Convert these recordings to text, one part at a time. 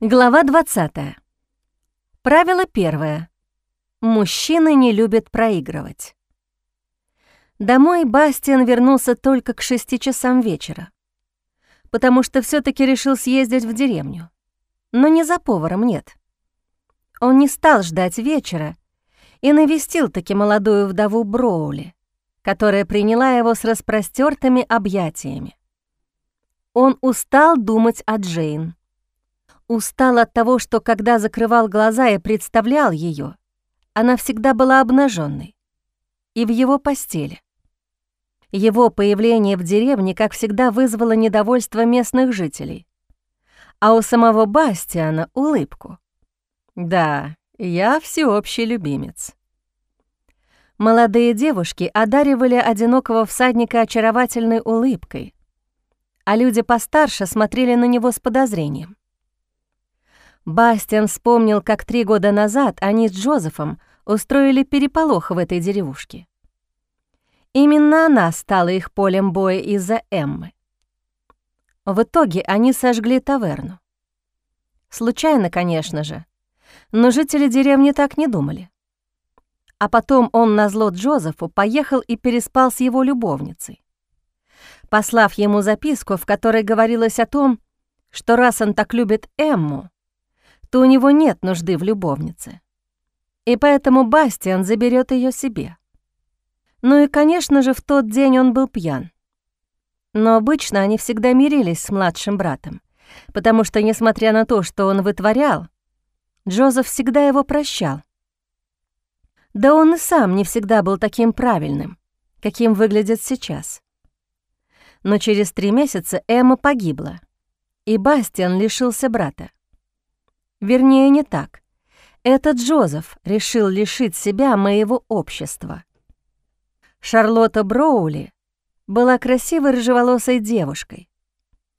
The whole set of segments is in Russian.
Глава 20. Правило первое. Мужчины не любят проигрывать. Домой Бастиан вернулся только к шести часам вечера, потому что все таки решил съездить в деревню. Но не за поваром, нет. Он не стал ждать вечера и навестил таки молодую вдову Броули, которая приняла его с распростертыми объятиями. Он устал думать о Джейн. Устал от того, что когда закрывал глаза и представлял ее, она всегда была обнаженной и в его постели. Его появление в деревне, как всегда, вызвало недовольство местных жителей, а у самого Бастиана — улыбку. «Да, я всеобщий любимец». Молодые девушки одаривали одинокого всадника очаровательной улыбкой, а люди постарше смотрели на него с подозрением. Бастиан вспомнил, как три года назад они с Джозефом устроили переполох в этой деревушке. Именно она стала их полем боя из-за Эммы. В итоге они сожгли таверну. Случайно, конечно же, но жители деревни так не думали. А потом он назло Джозефу поехал и переспал с его любовницей. Послав ему записку, в которой говорилось о том, что раз он так любит Эмму, то у него нет нужды в любовнице. И поэтому Бастиан заберет ее себе. Ну и, конечно же, в тот день он был пьян. Но обычно они всегда мирились с младшим братом, потому что, несмотря на то, что он вытворял, Джозеф всегда его прощал. Да он и сам не всегда был таким правильным, каким выглядит сейчас. Но через три месяца Эмма погибла, и Бастиан лишился брата. Вернее, не так. Этот Джозеф решил лишить себя моего общества. Шарлотта Броули была красивой рыжеволосой девушкой,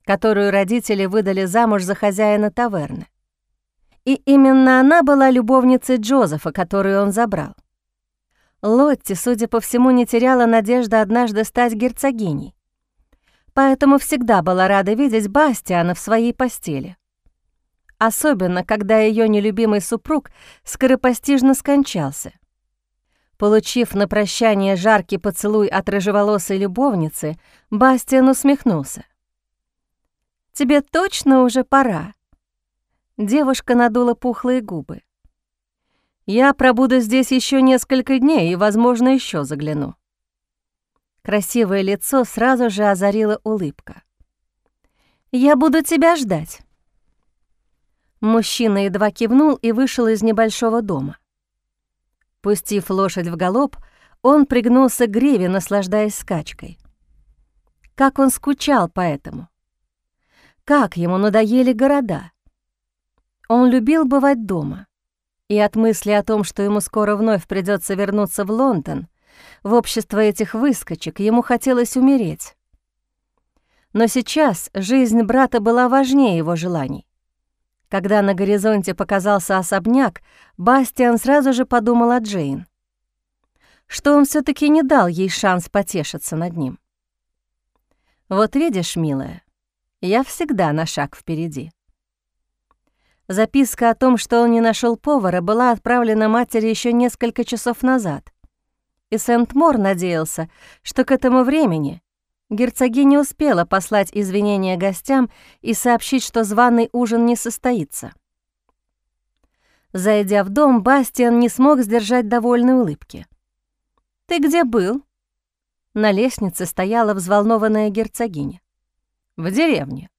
которую родители выдали замуж за хозяина таверны. И именно она была любовницей Джозефа, которую он забрал. Лотти, судя по всему, не теряла надежды однажды стать герцогиней, поэтому всегда была рада видеть Бастиана в своей постели особенно когда ее нелюбимый супруг скоропостижно скончался. Получив на прощание жаркий поцелуй от рыжеволосой любовницы, Бастиан усмехнулся. «Тебе точно уже пора?» Девушка надула пухлые губы. «Я пробуду здесь еще несколько дней и, возможно, еще загляну». Красивое лицо сразу же озарила улыбка. «Я буду тебя ждать». Мужчина едва кивнул и вышел из небольшого дома. Пустив лошадь в галоп, он пригнулся к гриве, наслаждаясь скачкой. Как он скучал по этому. Как ему надоели города. Он любил бывать дома. И от мысли о том, что ему скоро вновь придется вернуться в Лондон, в общество этих выскочек, ему хотелось умереть. Но сейчас жизнь брата была важнее его желаний. Когда на горизонте показался особняк, Бастиан сразу же подумал о Джейн. Что он все таки не дал ей шанс потешиться над ним. «Вот видишь, милая, я всегда на шаг впереди». Записка о том, что он не нашел повара, была отправлена матери еще несколько часов назад. И Сент-Мор надеялся, что к этому времени Герцогиня успела послать извинения гостям и сообщить, что званый ужин не состоится. Зайдя в дом, Бастиан не смог сдержать довольной улыбки. «Ты где был?» На лестнице стояла взволнованная герцогиня. «В деревне».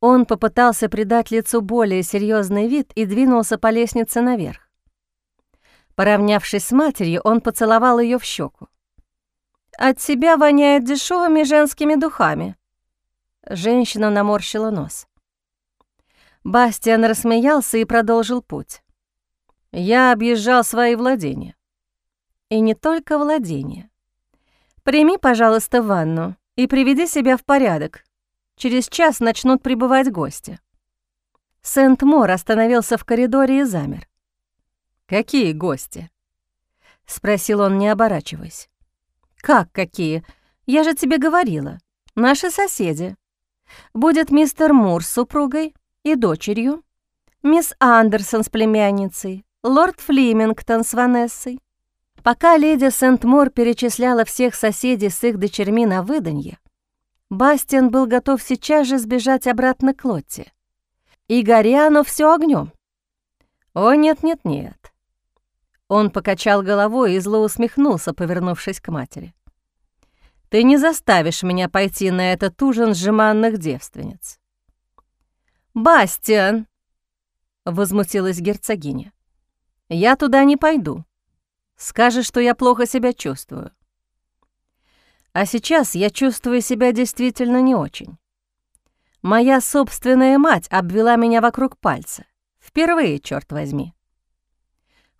Он попытался придать лицу более серьезный вид и двинулся по лестнице наверх. Поравнявшись с матерью, он поцеловал ее в щеку. От тебя воняет дешевыми женскими духами». Женщина наморщила нос. Бастиан рассмеялся и продолжил путь. «Я объезжал свои владения». «И не только владения. Прими, пожалуйста, ванну и приведи себя в порядок. Через час начнут прибывать гости». Сент-Мор остановился в коридоре и замер. «Какие гости?» — спросил он, не оборачиваясь. «Как какие? Я же тебе говорила. Наши соседи. Будет мистер Мур с супругой, и дочерью, мисс Андерсон с племянницей, лорд Флимингтон с Ванессой. Пока леди Сент-Мор перечисляла всех соседей с их дочерьми на выданье, Бастиан был готов сейчас же сбежать обратно к Лотте. И горя оно все огнем. О, нет-нет-нет. Он покачал головой и зло усмехнулся, повернувшись к матери. Ты не заставишь меня пойти на этот ужин жеманных девственниц. «Бастиан!» — возмутилась герцогиня. «Я туда не пойду. Скажешь, что я плохо себя чувствую. А сейчас я чувствую себя действительно не очень. Моя собственная мать обвела меня вокруг пальца. Впервые, черт возьми.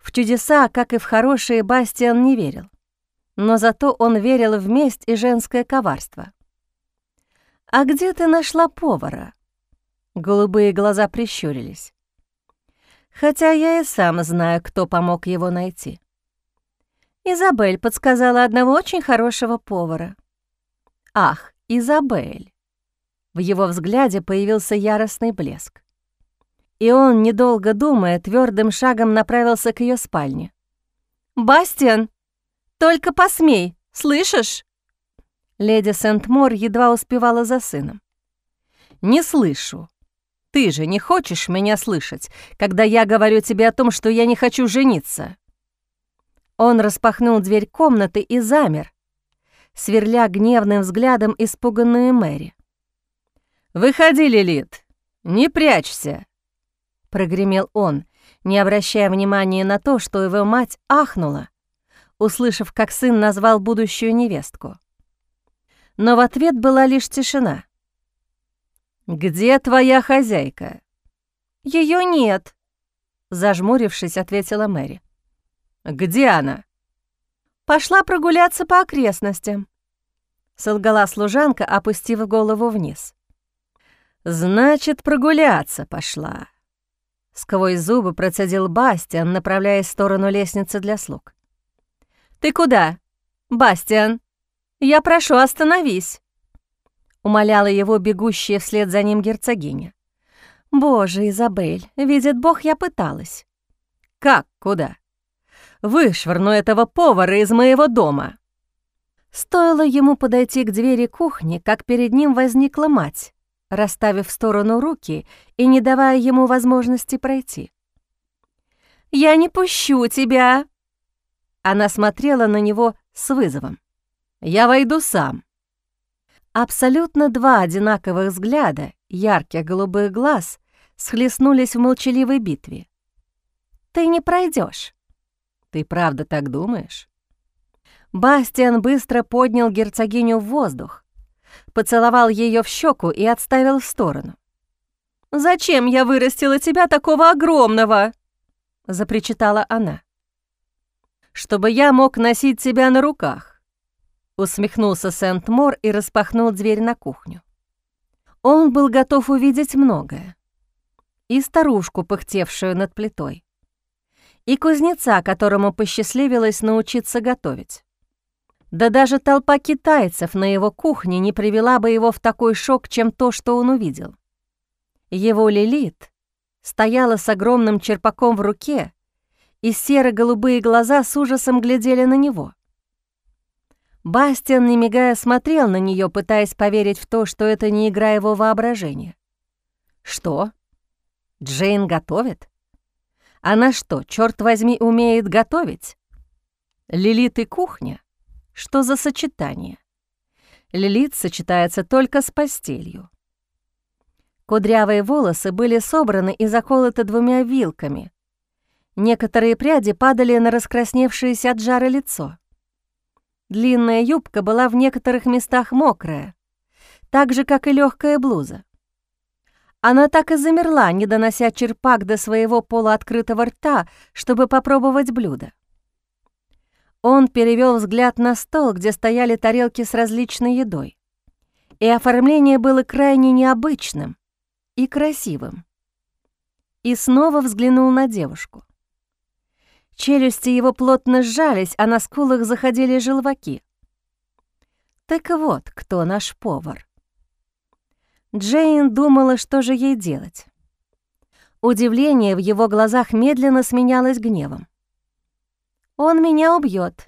В чудеса, как и в хорошие, Бастиан не верил. Но зато он верил в месть и женское коварство. «А где ты нашла повара?» Голубые глаза прищурились. «Хотя я и сам знаю, кто помог его найти». Изабель подсказала одного очень хорошего повара. «Ах, Изабель!» В его взгляде появился яростный блеск. И он, недолго думая, твердым шагом направился к ее спальне. «Бастиан, только посмей, слышишь?» Леди Сент-Мор едва успевала за сыном. «Не слышу. Ты же не хочешь меня слышать, когда я говорю тебе о том, что я не хочу жениться?» Он распахнул дверь комнаты и замер, сверля гневным взглядом испуганную Мэри. «Выходи, Лилит, не прячься!» — прогремел он, не обращая внимания на то, что его мать ахнула, услышав, как сын назвал будущую невестку. Но в ответ была лишь тишина. «Где твоя хозяйка?» Ее нет», — зажмурившись, ответила Мэри. Где она?» «Пошла прогуляться по окрестностям», — солгала служанка, опустив голову вниз. «Значит, прогуляться пошла», — сквозь зубы процедил Бастиан, направляясь в сторону лестницы для слуг. «Ты куда, Бастиан? Я прошу, остановись», — умоляла его бегущая вслед за ним герцогиня. «Боже, Изабель, видит Бог, я пыталась». «Как куда?» Вышвырну этого повара из моего дома!» Стоило ему подойти к двери кухни, как перед ним возникла мать, расставив в сторону руки и не давая ему возможности пройти. «Я не пущу тебя!» Она смотрела на него с вызовом. «Я войду сам». Абсолютно два одинаковых взгляда, ярких голубых глаз, схлестнулись в молчаливой битве. «Ты не пройдешь. Ты правда так думаешь? Бастиан быстро поднял герцогиню в воздух, поцеловал ее в щеку и отставил в сторону. «Зачем я вырастила тебя такого огромного?» — запричитала она. «Чтобы я мог носить тебя на руках», — усмехнулся Сент-Мор и распахнул дверь на кухню. Он был готов увидеть многое. И старушку, пыхтевшую над плитой, и кузнеца, которому посчастливилось научиться готовить. Да даже толпа китайцев на его кухне не привела бы его в такой шок, чем то, что он увидел. Его Лилит стояла с огромным черпаком в руке, и серо-голубые глаза с ужасом глядели на него. Бастиан, не мигая, смотрел на нее, пытаясь поверить в то, что это не игра его воображения. «Что? Джейн готовит?» Она что, черт возьми, умеет готовить? Лилит и кухня? Что за сочетание? Лилит сочетается только с постелью. Кудрявые волосы были собраны и заколоты двумя вилками. Некоторые пряди падали на раскрасневшееся от жара лицо. Длинная юбка была в некоторых местах мокрая, так же, как и легкая блуза. Она так и замерла, не донося черпак до своего полуоткрытого рта, чтобы попробовать блюдо. Он перевел взгляд на стол, где стояли тарелки с различной едой. И оформление было крайне необычным и красивым. И снова взглянул на девушку. Челюсти его плотно сжались, а на скулах заходили желваки. Так вот, кто наш повар. Джейн думала, что же ей делать. Удивление в его глазах медленно сменялось гневом. «Он меня убьет.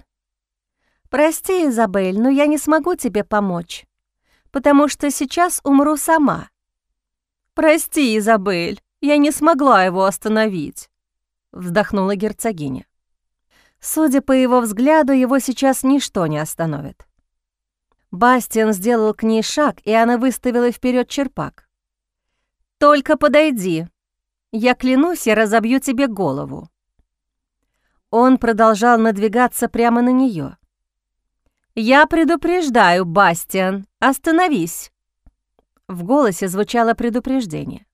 Прости, Изабель, но я не смогу тебе помочь, потому что сейчас умру сама». «Прости, Изабель, я не смогла его остановить», — вздохнула герцогиня. Судя по его взгляду, его сейчас ничто не остановит. Бастиан сделал к ней шаг, и она выставила вперед черпак. «Только подойди. Я клянусь, я разобью тебе голову». Он продолжал надвигаться прямо на нее. «Я предупреждаю, Бастиан, остановись!» В голосе звучало предупреждение.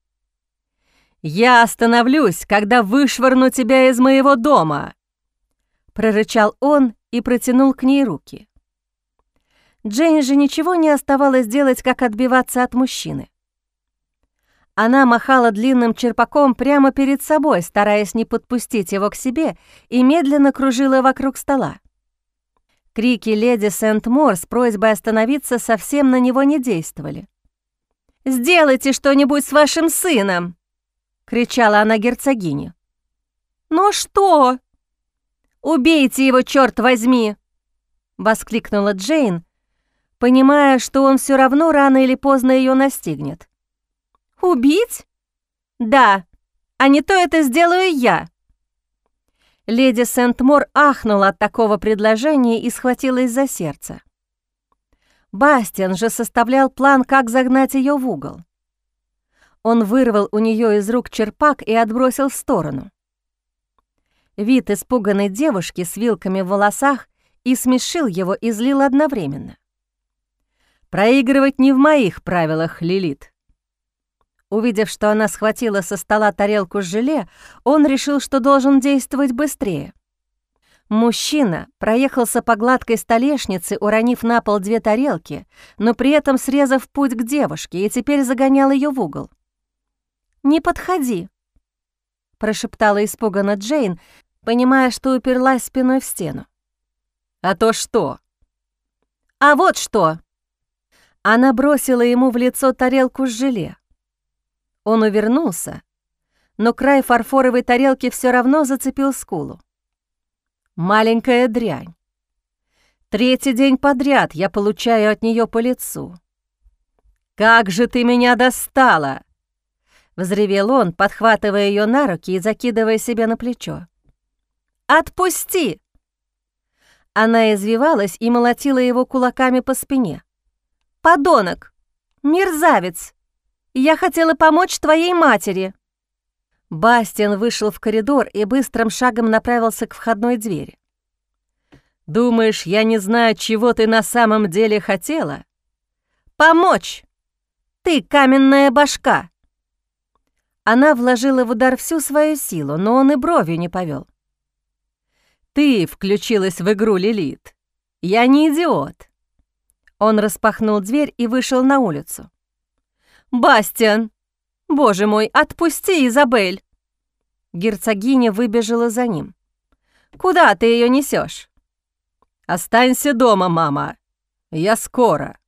«Я остановлюсь, когда вышвырну тебя из моего дома!» Прорычал он и протянул к ней руки. Джейн же ничего не оставалось делать, как отбиваться от мужчины. Она махала длинным черпаком прямо перед собой, стараясь не подпустить его к себе, и медленно кружила вокруг стола. Крики леди Сент-Мор с просьбой остановиться совсем на него не действовали. «Сделайте что-нибудь с вашим сыном!» — кричала она герцогине. «Ну что?» «Убейте его, черт возьми!» — воскликнула Джейн, понимая, что он все равно рано или поздно ее настигнет. «Убить? Да, а не то это сделаю я!» Леди Сент-Мор ахнула от такого предложения и схватилась за сердце. Бастиан же составлял план, как загнать ее в угол. Он вырвал у нее из рук черпак и отбросил в сторону. Вид испуганной девушки с вилками в волосах и смешил его и злил одновременно. «Проигрывать не в моих правилах, Лилит», Увидев, что она схватила со стола тарелку с желе, он решил, что должен действовать быстрее. Мужчина проехался по гладкой столешнице, уронив на пол две тарелки, но при этом срезав путь к девушке и теперь загонял ее в угол. «Не подходи», — прошептала испуганно Джейн, понимая, что уперлась спиной в стену. «А то что?» «А вот что!» Она бросила ему в лицо тарелку с желе. Он увернулся, но край фарфоровой тарелки все равно зацепил скулу. Маленькая дрянь. Третий день подряд я получаю от нее по лицу. «Как же ты меня достала!» Взревел он, подхватывая ее на руки и закидывая себе на плечо. «Отпусти!» Она извивалась и молотила его кулаками по спине. «Подонок! Мерзавец! Я хотела помочь твоей матери». Бастиан вышел в коридор и быстрым шагом направился к входной двери. «Думаешь, я не знаю, чего ты на самом деле хотела?» «Помочь! Ты каменная башка!» Она вложила в удар всю свою силу, но он и бровью не повел. «Ты включилась в игру, Лилит. Я не идиот». Он распахнул дверь и вышел на улицу. «Бастиан! Боже мой, отпусти Изабель!» Герцогиня выбежала за ним. «Куда ты ее несешь? «Останься дома, мама. Я скоро».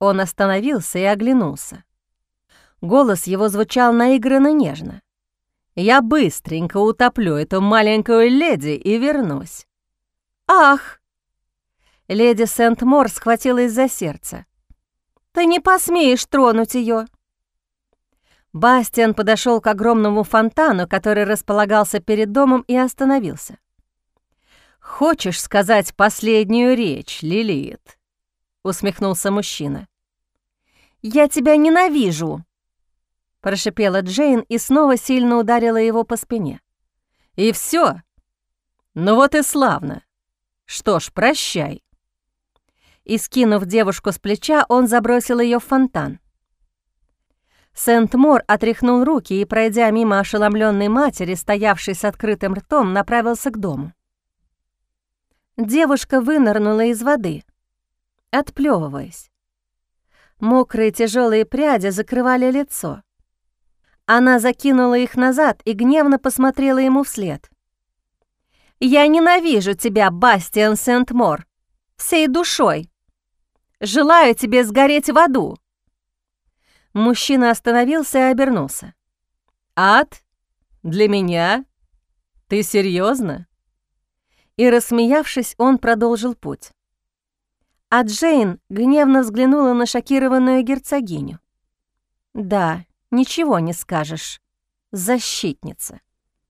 Он остановился и оглянулся. Голос его звучал наигранно нежно. «Я быстренько утоплю эту маленькую леди и вернусь». «Ах!» Леди Сент-Мор схватилась за сердце. Ты не посмеешь тронуть ее. Бастиан подошел к огромному фонтану, который располагался перед домом, и остановился. «Хочешь сказать последнюю речь, Лилит?» — усмехнулся мужчина. «Я тебя ненавижу!» — прошипела Джейн и снова сильно ударила его по спине. «И все? Ну вот и славно. Что ж, прощай» и, скинув девушку с плеча, он забросил ее в фонтан. Сент-Мор отряхнул руки и, пройдя мимо ошеломленной матери, стоявшей с открытым ртом, направился к дому. Девушка вынырнула из воды, отплевываясь. Мокрые тяжелые пряди закрывали лицо. Она закинула их назад и гневно посмотрела ему вслед. «Я ненавижу тебя, Бастиан Сент-Мор, всей душой!» Желаю тебе сгореть в аду!» Мужчина остановился и обернулся. ад? Для меня? Ты серьезно? И, рассмеявшись, он продолжил путь. А Джейн гневно взглянула на шокированную герцогиню. «Да, ничего не скажешь. Защитница».